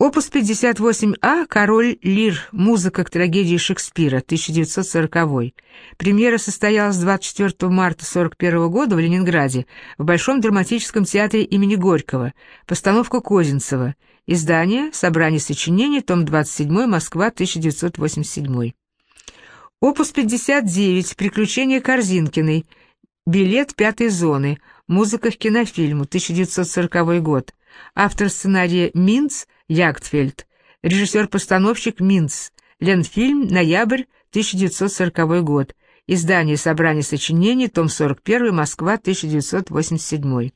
Опус 58А «Король Лир. Музыка к трагедии Шекспира. 1940». Премьера состоялась 24 марта 1941 года в Ленинграде в Большом драматическом театре имени Горького. Постановка Козинцева. Издание «Собрание сочинений», том 27, Москва, 1987. Опус 59 «Приключения Корзинкиной». Билет пятой зоны. Музыка к кинофильму. 1940 год. Автор сценария Минц – Ягдфельд, режиссер-постановщик Минц, Ленфильм, ноябрь 1940 год, издание «Собрание сочинений», том 41, Москва, 1987.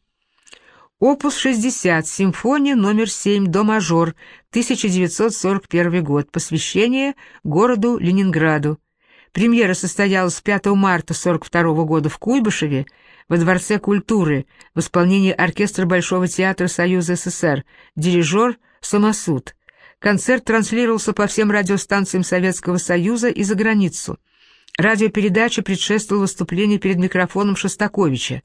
Опус 60, симфония номер 7, до мажор, 1941 год, посвящение городу Ленинграду. Премьера состоялась 5 марта 1942 года в Куйбышеве, во Дворце культуры, в исполнении оркестра Большого театра Союза СССР, дирижер – «Самосуд». Концерт транслировался по всем радиостанциям Советского Союза и за границу. Радиопередача предшествовала выступлению перед микрофоном Шостаковича.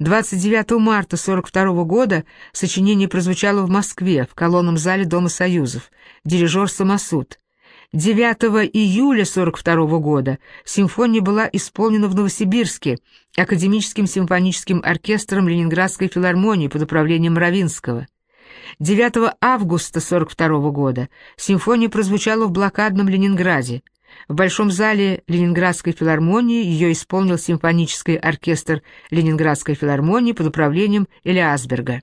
29 марта 1942 года сочинение прозвучало в Москве, в колонном зале Дома Союзов. Дирижер «Самосуд». 9 июля 1942 года симфония была исполнена в Новосибирске Академическим симфоническим оркестром Ленинградской филармонии под управлением Равинского. 9 августа 42 года симфония прозвучала в блокадном Ленинграде. В Большом зале Ленинградской филармонии ее исполнил симфонический оркестр Ленинградской филармонии под управлением Элиасберга.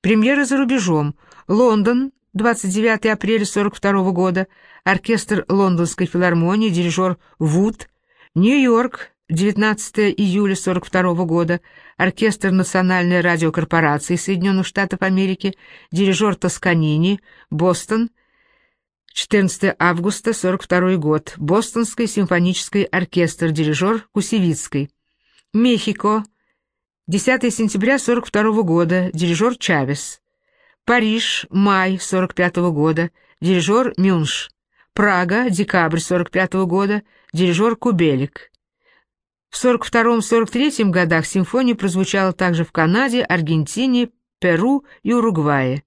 Премьера за рубежом. Лондон, 29 апреля 42 года, оркестр Лондонской филармонии, дирижер Вуд. Нью-Йорк, 19 июля 42 года, оркестр Национальной радиокорпорации Соединенных Штатов Америки, дирижер Тосканини, Бостон, 14 августа 42 год, Бостонский симфонический оркестр, дирижер Кусевицкий, Мехико, 10 сентября 42 года, дирижер Чавес, Париж, май 45 года, дирижер Мюнш, Прага, декабрь 45 года, дирижер Кубелик, в 42-43 годах симфония прозвучала также в Канаде, Аргентине, Перу и Уругвае.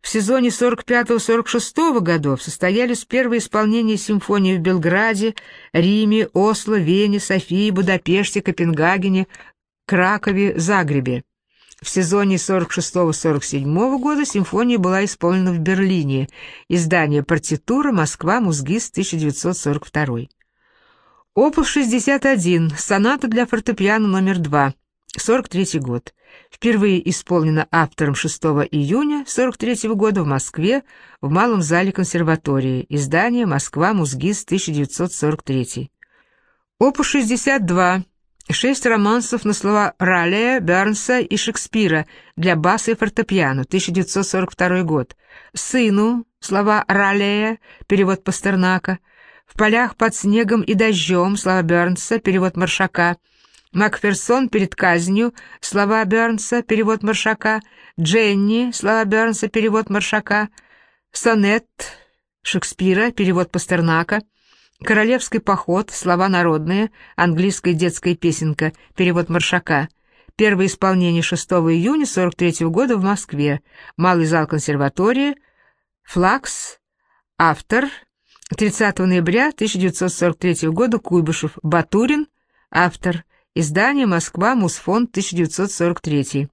В сезоне 45-46 годов состоялись первые исполнения симфонии в Белграде, Риме, Осло, Вене, Софии, Будапеште, Копенгагене, Кракове, Загребе. В сезоне 46-47 года симфония была исполнена в Берлине. Издание партитура «Москва. Музгиз. 1942». Опус 61, соната для фортепиано номер 2, 43 год. Впервые исполнена автором 6 июня 43 года в Москве в Малом зале консерватории. Издание «Москва. Музгиз. 1943». Опус 62. Шесть романсов на слова Раллия, Бернса и Шекспира для баса и фортепиано, 1942 год. Сыну, слова Раллия, перевод Пастернака, в полях под снегом и дождем, слова Бернса, перевод Маршака. Макферсон перед казнью, слова Бернса, перевод Маршака. Дженни, слова Бернса, перевод Маршака. Сонет Шекспира, перевод Пастернака. Королевский поход, слова народные, английская детская песенка, перевод Маршака. Первое исполнение 6 июня 43 года в Москве. Малый зал консерватории. Флакс. Автор 30 ноября 1943 года Куйбышев, Батурин, автор, издание «Москва», Мусфонд, 1943.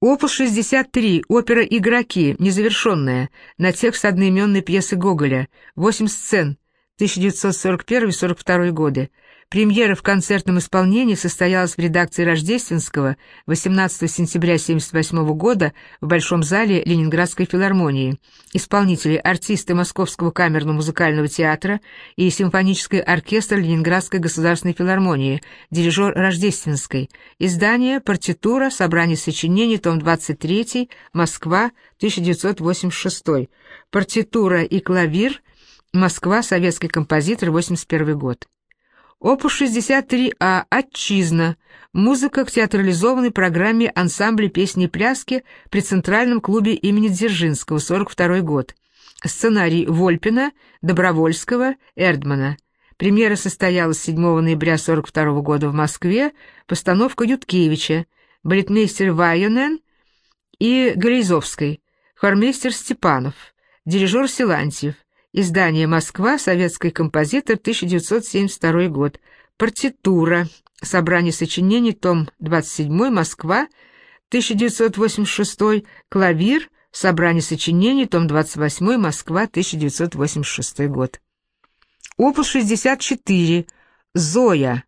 Опус 63, опера «Игроки», незавершенная, на текст одноименной пьесы Гоголя, 8 сцен, 1941-42 годы. Премьера в концертном исполнении состоялась в редакции Рождественского 18 сентября 1978 года в Большом зале Ленинградской филармонии. Исполнители – артисты Московского камерного музыкального театра и симфонический оркестр Ленинградской государственной филармонии, дирижер Рождественской. Издание «Партитура. Собрание сочинений. Том 23. Москва. 1986». Партитура и клавир. Москва. Советский композитор. 81 год. Опус 63А «Отчизна» — музыка к театрализованной программе ансамбля песни и пляски при Центральном клубе имени Дзержинского, 42 год. Сценарий Вольпина, Добровольского, Эрдмана. Премьера состоялась 7 ноября 42 года в Москве, постановка Юткевича, балетмейстер Вайонен и Гализовской, хормейстер Степанов, дирижер Силантьев. Издание «Москва», советский композитор, 1972 год. Партитура. Собрание сочинений, том 27, Москва, 1986. Клавир. Собрание сочинений, том 28, Москва, 1986 год. Опус 64. Зоя.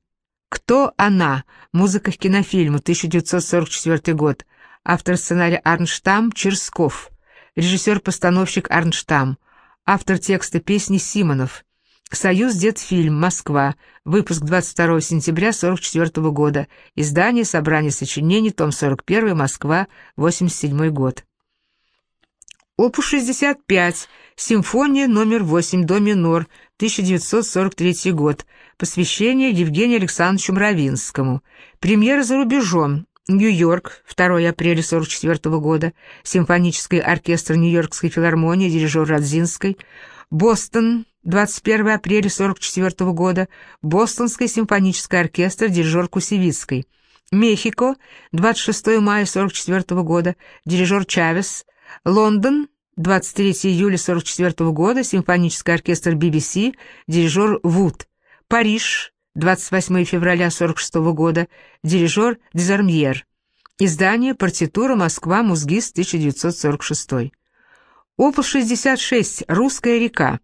Кто она? Музыка к кинофильму, 1944 год. Автор сценария Арнштам Черсков. Режиссер-постановщик Арнштам. Автор текста песни Симонов. Союз Детфильм, Москва. Выпуск 22 сентября 44 года. Издание «Собрание сочинений», том 41, Москва, 87 год. Опус 65. Симфония номер 8, до минор, 1943 год. Посвящение Евгению Александровичу Мравинскому. Премьера за рубежом. Нью-Йорк, 2 апреля 44 года. Симфонический оркестр Нью-Йоркской филармонии, дирижер Радзинской. Бостон, 21 апреля 44 года. Бостонский симфонический оркестр, дирижер Кусевицкой. Мехико, 26 мая 44 года. Дирижер Чавес. Лондон, 23 июля 44 года. Симфонический оркестр BBC, дирижер Вуд. Париж, 28 февраля 46 года, дирижер Дезармьер. Издание «Партитура. Москва. Музгист. 1946». Опус 66. «Русская река».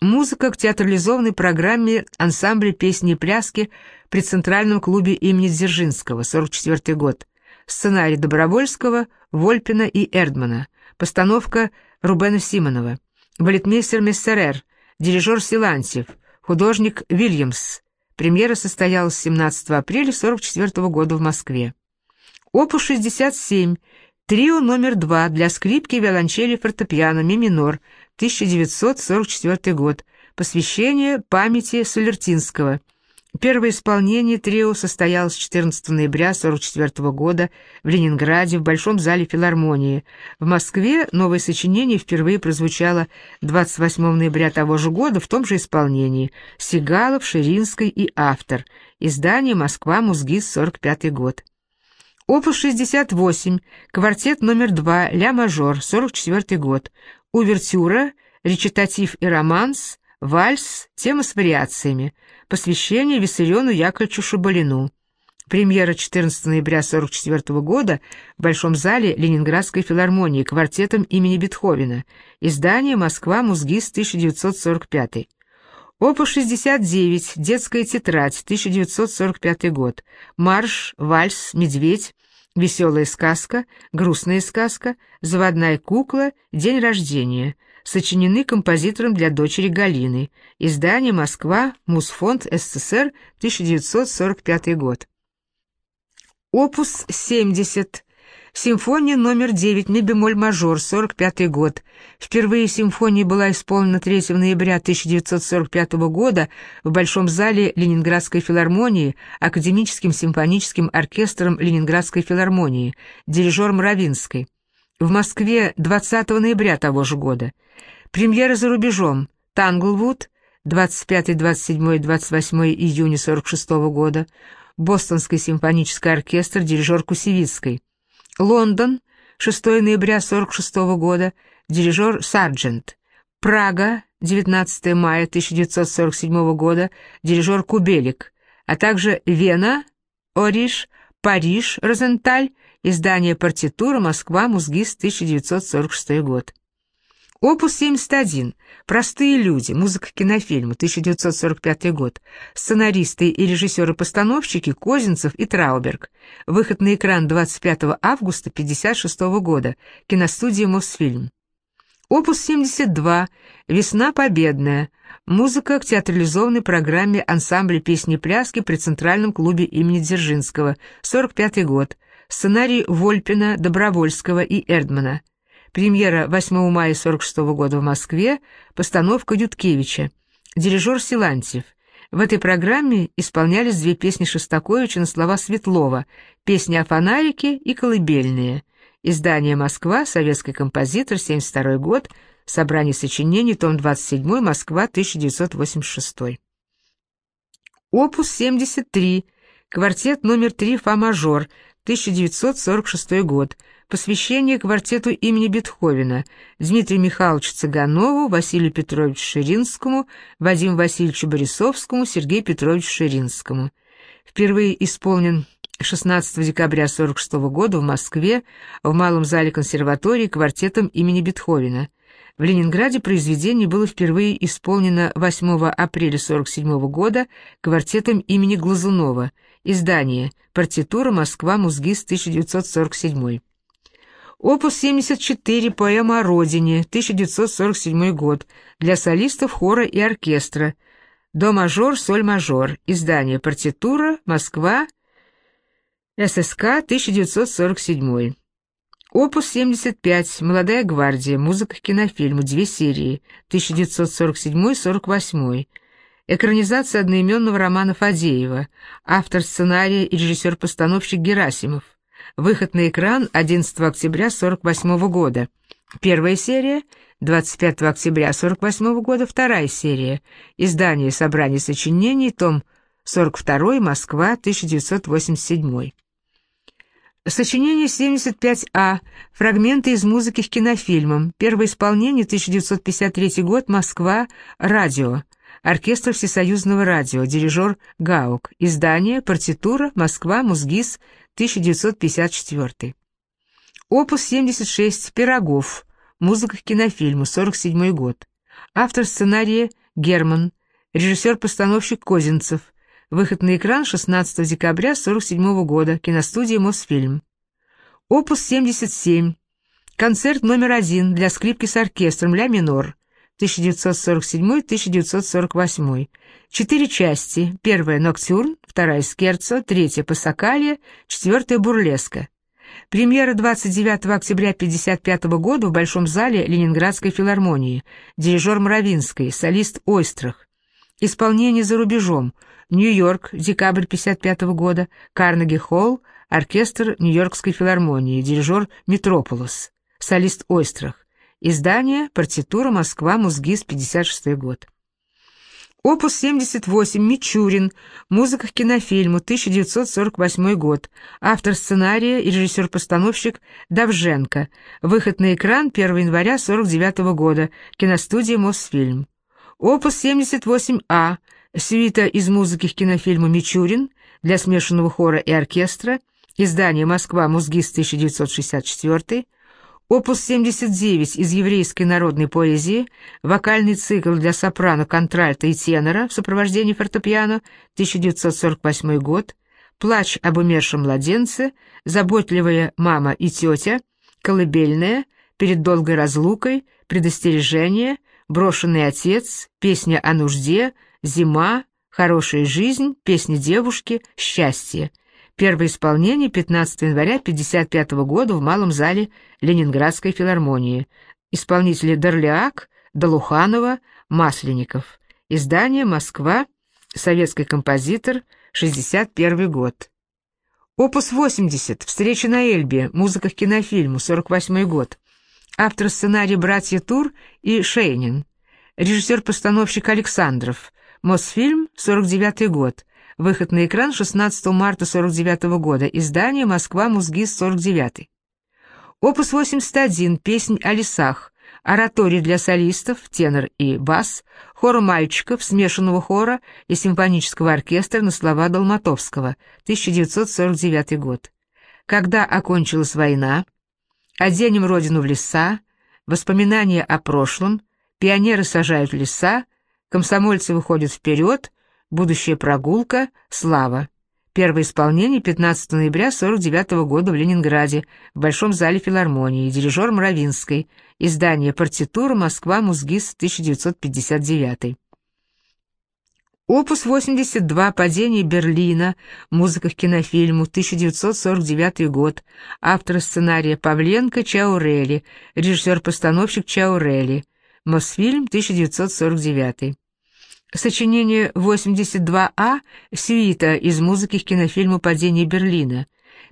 Музыка к театрализованной программе ансамбля песни и пляски при Центральном клубе имени Дзержинского, 44 год. Сценарий Добровольского, Вольпина и Эрдмана. Постановка Рубена Симонова. Балетмейстер Мессерер. Дирижер Силантьев. Художник Вильямс. Премьера состоялась 17 апреля 1944 года в Москве. Опус 67. Трио номер 2 для скрипки, виолончели, фортепиано, ми минор, 1944 год. Посвящение памяти Солертинского. Первое исполнение трио состоялось 14 ноября 1944 года в Ленинграде в Большом зале филармонии. В Москве новое сочинение впервые прозвучало 28 ноября того же года в том же исполнении. Сигалов, Ширинский и автор. Издание «Москва. Музгиз. 45 год». Опус 68. Квартет номер 2. Ля-мажор. 44 год. Увертюра, речитатив и романс, вальс, тема с вариациями. Посвящение Виссариону Яковлевичу Шабалину. Премьера 14 ноября 1944 года в Большом зале Ленинградской филармонии квартетом имени Бетховена. Издание «Москва. Музгиз. 1945». Опус 69. Детская тетрадь. 1945 год. Марш, вальс, медведь. Веселая сказка, грустная сказка, заводная кукла, день рождения – сочинены композитором для дочери Галины. Издание «Москва. Мусфонд СССР. 1945 год». Опус 70. Симфония номер 9, ми бемоль мажор, 45 год. Впервые симфония была исполнена 3 ноября 1945 года в Большом зале Ленинградской филармонии Академическим симфоническим оркестром Ленинградской филармонии, дирижер Мравинской. В Москве 20 ноября того же года. Премьера за рубежом. Танглвуд, 25, 27, 28 июня 46 года. Бостонский симфонический оркестр, дирижер Кусевицкой. Лондон, 6 ноября 46 года, дирижер Сарджент. Прага, 19 мая 1947 года, дирижер Кубелик, а также Вена, Ориш, Париж, Розенталь, Издание партитура «Москва. Музгиз. 1946 год». Опус 71. Простые люди. Музыка кинофильма. 1945 год. Сценаристы и режиссеры-постановщики Козинцев и Трауберг. Выход на экран 25 августа 1956 года. Киностудия Мосфильм. Опус 72. Весна победная. Музыка к театрализованной программе ансамбля песни-пляски при Центральном клубе имени Дзержинского. 45 год. Сценарий Вольпина, Добровольского и Эрдмана. Премьера 8 мая 46 года в Москве, постановка Юткевича. Дирижер Силантьев. В этой программе исполнялись две песни Шостаковича на слова Светлова, песни о фонарике и колыбельные. Издание «Москва», советский композитор, 72 год, собрание сочинений, том 27, Москва, 1986. Опус 73, квартет номер 3 «Фа-мажор», 1946 год. посвящение квартету имени Бетховена Дмитрию Михайловичу Цыганову, Василию Петровичу Ширинскому, Вадиму Васильевичу Борисовскому, Сергею Петровичу Ширинскому. Впервые исполнен 16 декабря 1946 года в Москве в Малом зале консерватории квартетом имени Бетховена. В Ленинграде произведение было впервые исполнено 8 апреля 1947 года квартетом имени Глазунова, издание «Партитура Москва. Музгиз 1947». Опус 74, поэма о родине, 1947 год, для солистов хора и оркестра, до-мажор, соль-мажор, издание «Партитура, Москва», ССК, 1947. Опус 75, «Молодая гвардия», музыка к кинофильму, две серии, 1947-48. Экранизация одноименного романа Фадеева, автор сценария и режиссер-постановщик Герасимов. Выход на экран 11 октября 1948 года. Первая серия 25 октября 1948 года, вторая серия. Издание «Собрание сочинений», том 42, Москва, 1987. Сочинение 75А. Фрагменты из музыки к кинофильмам. Первое исполнение 1953 год. Москва. Радио. Оркестр Всесоюзного радио. Дирижер Гаук. Издание. Партитура. Москва. Музгиз. 1954. Опус 76. Пирогов. Музыка к кинофильму. 47 год. Автор сценария Герман. Режиссер-постановщик Козинцев. Выход на экран 16 декабря 1947 года. Киностудия Мосфильм. Опус 77. Концерт номер один для скрипки с оркестром «Ля минор». 1947-1948. Четыре части. Первая «Ноктюрн», вторая «Скерцо», третья «Пассакалия», четвертая «Бурлеска». Премьера 29 октября 1955 года в Большом зале Ленинградской филармонии. Дирижер Мравинский, солист Ойстрах. Исполнение за рубежом. Нью-Йорк, декабрь 1955 года, Карнеги-Холл, оркестр Нью-Йоркской филармонии, дирижер Метрополос, солист Ойстрах. Издание «Партитура Москва. Музгиз. 56 год». Опус 78. Мичурин. Музыка к кинофильму. 1948 год. Автор сценария и режиссер-постановщик Давженко. Выход на экран 1 января 1949 года. Киностудия Мосфильм. Опус 78А. Свита из музыки к кинофильму «Мичурин» для смешанного хора и оркестра, издание «Москва. Музгист. 1964», опус 79 из еврейской народной поэзии, вокальный цикл для сопрано, контральта и тенора в сопровождении фортепиано, 1948 год, «Плач об умершем младенце», «Заботливая мама и тетя», «Колыбельная», «Перед долгой разлукой», «Предостережение», «Брошенный отец», «Песня о нужде», «Зима», «Хорошая жизнь», «Песня девушки», «Счастье». Первое исполнение 15 января 1955 года в Малом зале Ленинградской филармонии. Исполнители Дорлиак, Долуханова, Масленников. Издание «Москва», советский композитор, 61 год. Опус 80, «Встреча на Эльбе», музыка к кинофильму, 48 год. Автор сценария «Братья Тур» и Шейнин. Режиссер-постановщик Александров. Мосфильм, 49 год. Выход на экран 16 марта 49 года. Издание «Москва. Музгиз. 49 Опус 81. Песнь о лесах. Ораторий для солистов, тенор и бас, хора мальчиков, смешанного хора и симфонического оркестра на слова Долматовского, 1949 год. Когда окончилась война, оденем родину в леса, воспоминания о прошлом, пионеры сажают леса, Комсомольцы выходят вперед, будущая прогулка, слава. Первое исполнение 15 ноября 49 года в Ленинграде, в Большом зале филармонии, дирижер Мравинской, издание «Партитура. Москва. Музгиз. 1959». Опус 82 «Падение Берлина», музыка к кинофильму, 1949 год, автор сценария Павленко Чаурели, режиссер-постановщик Чаурели, Мосфильм, 1949. Сочинение 82А «Свита» из музыки к кинофильму «Падение Берлина».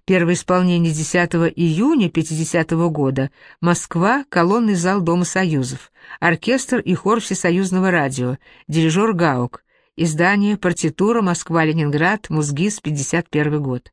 Первое исполнение 10 июня 50 -го года. Москва, колонный зал Дома Союзов. Оркестр и хор Всесоюзного радио. Дирижер Гаук. Издание «Партитура. Москва-Ленинград. Музгиз. 51 год».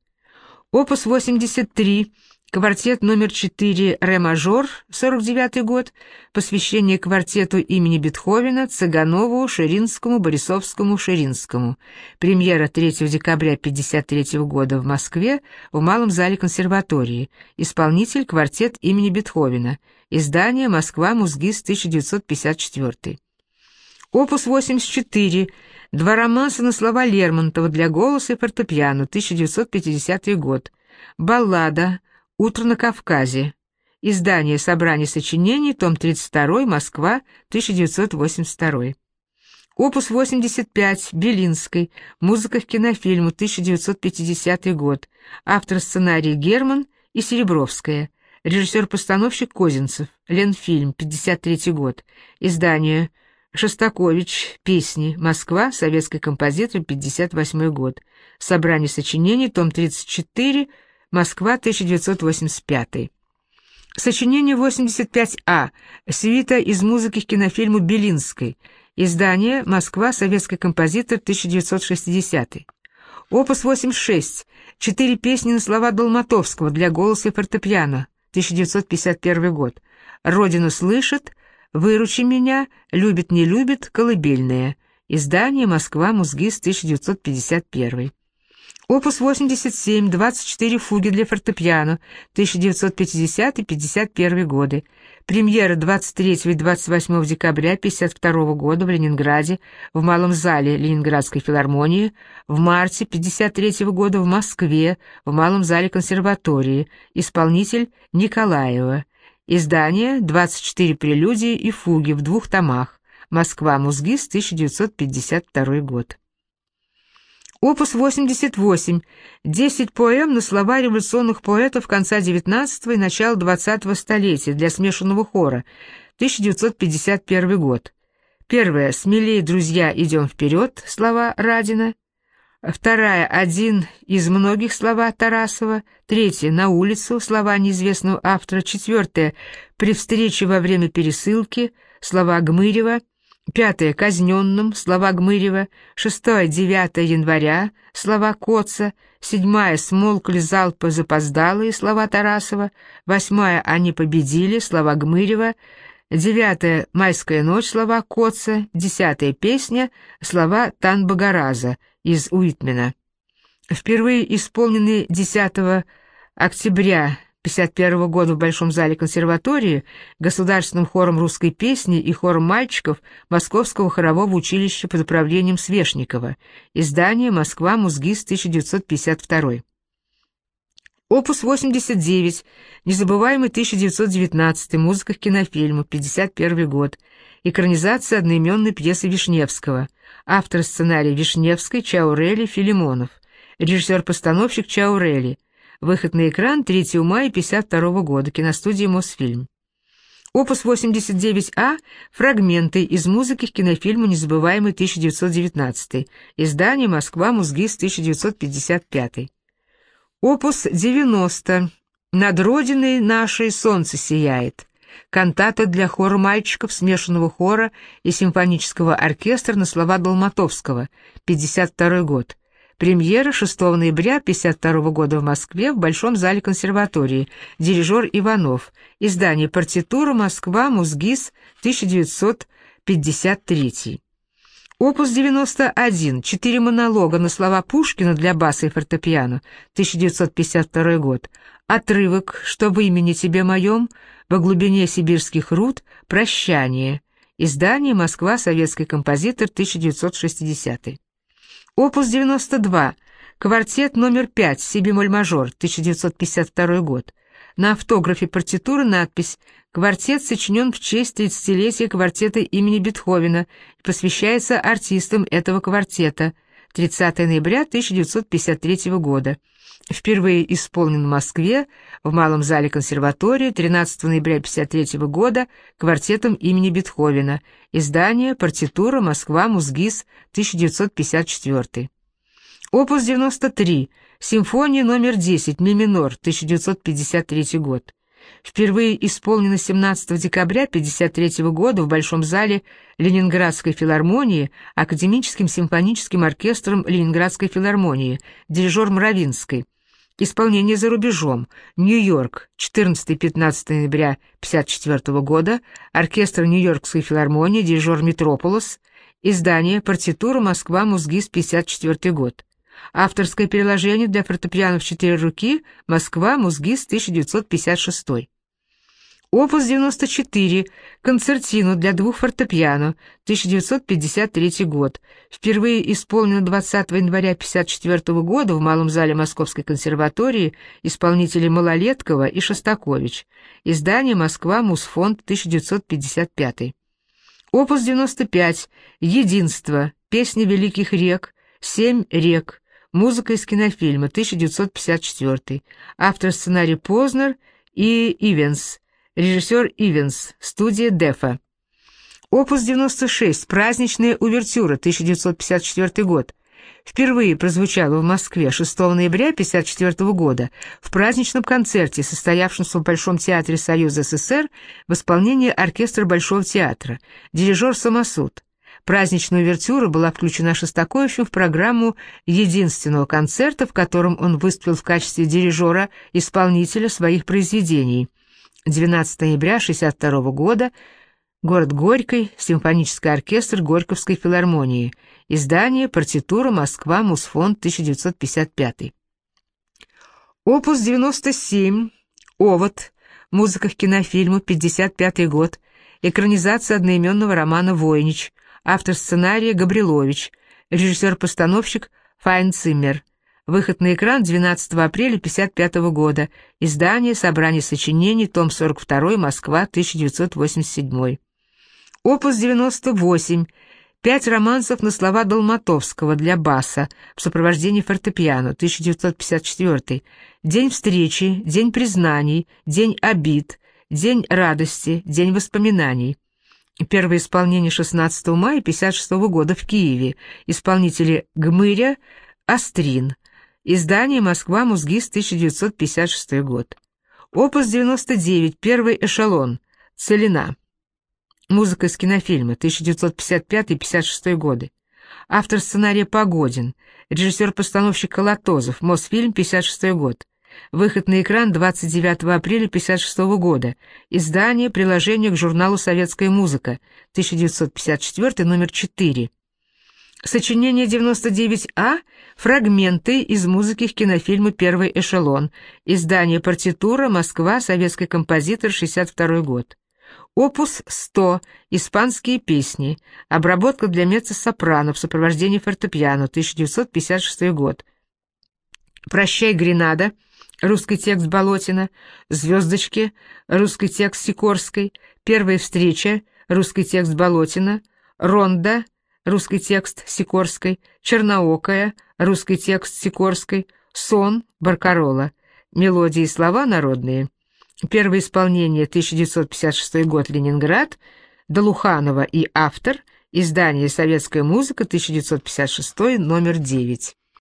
Опус 83 Квартет номер 4 «Ре-мажор», 49 год, посвящение квартету имени Бетховена, Цыганову, Ширинскому, Борисовскому, Ширинскому. Премьера 3 декабря 53 года в Москве в Малом зале консерватории. Исполнитель квартет имени Бетховена. Издание «Москва. Музгиз. 1954». Опус 84. Два романса на слова Лермонтова для голоса и фортепиано. 1950 год. Баллада «Утро на Кавказе». Издание «Собрание сочинений», том 32, Москва, 1982. Опус 85, Белинской, музыка к кинофильму, 1950 год. Автор сценария Герман и Серебровская. Режиссер-постановщик Козинцев. Ленфильм, 53 год. Издание Шостакович, песни, Москва, советский композитор, 58 год. Собрание сочинений, том 34, Москва, 1985. Сочинение 85А. Свита из музыки к кинофильму «Белинской». Издание «Москва. Советский композитор. 1960». Опус 86. Четыре песни на слова Долматовского для голоса и фортепиано. 1951 год. «Родина слышит», «Выручи меня», «Любит, не любит», «Колыбельная». Издание «Москва. Музгиз. 1951». Опус 87, 24 фуги для фортепиано, 1950-51 годы. Премьера 23 и 28 декабря 52 года в Ленинграде, в Малом зале Ленинградской филармонии, в марте 53 года в Москве, в Малом зале консерватории. Исполнитель Николаева. Издание 24 прелюдии и фуги в двух томах. Москва, Музгиз, 1952 год. Опус 88. Десять поэм на слова революционных поэтов конца XIX и начала XX столетия для смешанного хора. 1951 год. Первая «Смелее, друзья, идем вперед» слова Радина. Вторая «Один из многих» слова Тарасова. Третья «На улицу» слова неизвестного автора. Четвертая «При встрече во время пересылки» слова Гмырева. Пятое — казненным, слова Гмырева. Шестое — 9 января, слова Коца. Седьмая — смолкли залпы запоздалые, слова Тарасова. Восьмая — они победили, слова Гмырева. Девятое — майская ночь, слова Коца. Десятая — песня, слова Тан-Багараза из Уитмена. Впервые исполнены 10 октября 1951 года в Большом зале консерватории Государственным хором русской песни и хором мальчиков Московского хорового училища под управлением Свешникова. Издание «Москва. Музгиз. 1952». Опус 89. Незабываемый 1919. Музыка к кинофильму. 51 год. Экранизация одноименной пьесы Вишневского. Автор сценария Вишневской, Чаурели, Филимонов. Режиссер-постановщик Чаурели. Выход на экран 3 мая 1952 года. Киностудия «Мосфильм». Опус 89А «Фрагменты из музыки к кинофильму «Незабываемый 1919». Издание «Москва. Музгиз. 1955». Опус 90 «Над родиной нашей солнце сияет». Кантата для хора мальчиков, смешанного хора и симфонического оркестра на слова Долматовского, 52 год. Премьера 6 ноября 1952 года в Москве в Большом зале консерватории. Дирижер Иванов. Издание «Партитура. Москва. Музгиз. 1953». Опус 91. Четыре монолога на слова Пушкина для баса и фортепиано. 1952 год. Отрывок «Что в имени тебе моем» во глубине сибирских руд «Прощание». Издание «Москва. Советский композитор. 1960». Опус 92. Квартет номер 5, си-бемоль-мажор, 1952 год. На автографе партитуры надпись «Квартет сочинен в честь 30-летия квартета имени Бетховена и посвящается артистам этого квартета. 30 ноября 1953 года. Впервые исполнен в Москве, в Малом зале консерватории 13 ноября 1953 года квартетом имени Бетховена. Издание «Партитура. Москва. Музгиз. 1954». Опус 93. Симфония номер 10. Ми минор. 1953 год. Впервые исполнена 17 декабря 1953 года в Большом зале Ленинградской филармонии Академическим симфоническим оркестром Ленинградской филармонии, дирижер Мравинской. Исполнение за рубежом. Нью-Йорк, 14-15 ноября 1954 года. Оркестр Нью-Йоркской филармонии, дирижер Метрополос. Издание «Партитура. Москва. Музгис. 54 год». Авторское переложение для фортепиано в четыре руки. Москва. Музгис. 1956. Опус 94. Концертину для двух фортепиано. 1953 год. Впервые исполнено 20 января 1954 года в Малом зале Московской консерватории исполнители Малолеткова и Шостакович. Издание «Москва. Мусфонд. 1955». Опус 95. Единство. Песни великих рек. Семь рек. Музыка из кинофильма. 1954. Автор сценария Познер и Ивенс. Режиссер Ивенс. Студия Дефа. Опус 96. Праздничная увертюра. 1954 год. Впервые прозвучала в Москве 6 ноября 1954 года в праздничном концерте, состоявшемся в Большом театре Союза СССР в исполнении оркестра Большого театра, дирижер Самосуд. Праздничная увертюра была включена Шостаковичем в программу единственного концерта, в котором он выступил в качестве дирижера-исполнителя своих произведений – 12 ноября 1962 года, город Горький, симфонический оркестр Горьковской филармонии, издание «Партитура. Москва. Мусфонд. 1955». Опус 97, «Овод», музыка к кинофильму, 55 год, экранизация одноименного романа «Войнич», автор сценария Габрилович, режиссер-постановщик Файн Циммер, Выход на экран 12 апреля 1955 года. Издание «Собрание сочинений», том 42, Москва, 1987. Опус 98. Пять романсов на слова Долматовского для баса в сопровождении фортепиано, 1954. День встречи, день признаний, день обид, день радости, день воспоминаний. Первое исполнение 16 мая 1956 года в Киеве. Исполнители Гмыря, Острин. Издание «Москва. Музгис. 1956 год». Опус 99. Первый эшелон. Целина. Музыка из кинофильма. 1955-56 годы. Автор сценария Погодин. Режиссер-постановщик Колотозов. Мосфильм. 56 год. Выход на экран 29 апреля 1956 года. Издание, приложение к журналу «Советская музыка», 1954, номер 4. Сочинение 99А «Фрагменты из музыки к кинофильму «Первый эшелон». Издание партитура «Москва. Советский композитор. 62 год». Опус 100. Испанские песни. Обработка для меццо-сопрано в сопровождении фортепиано. 1956 год. «Прощай, Гренада». Русский текст Болотина. «Звездочки». Русский текст Сикорской. «Первая встреча». Русский текст Болотина. «Ронда» русский текст Сикорской, Черноокая, русский текст Сикорской, Сон Баркарола, мелодии и слова народные. Первое исполнение 1956 год Ленинград, Долуханова и автор, издание «Советская музыка», 1956, номер 9.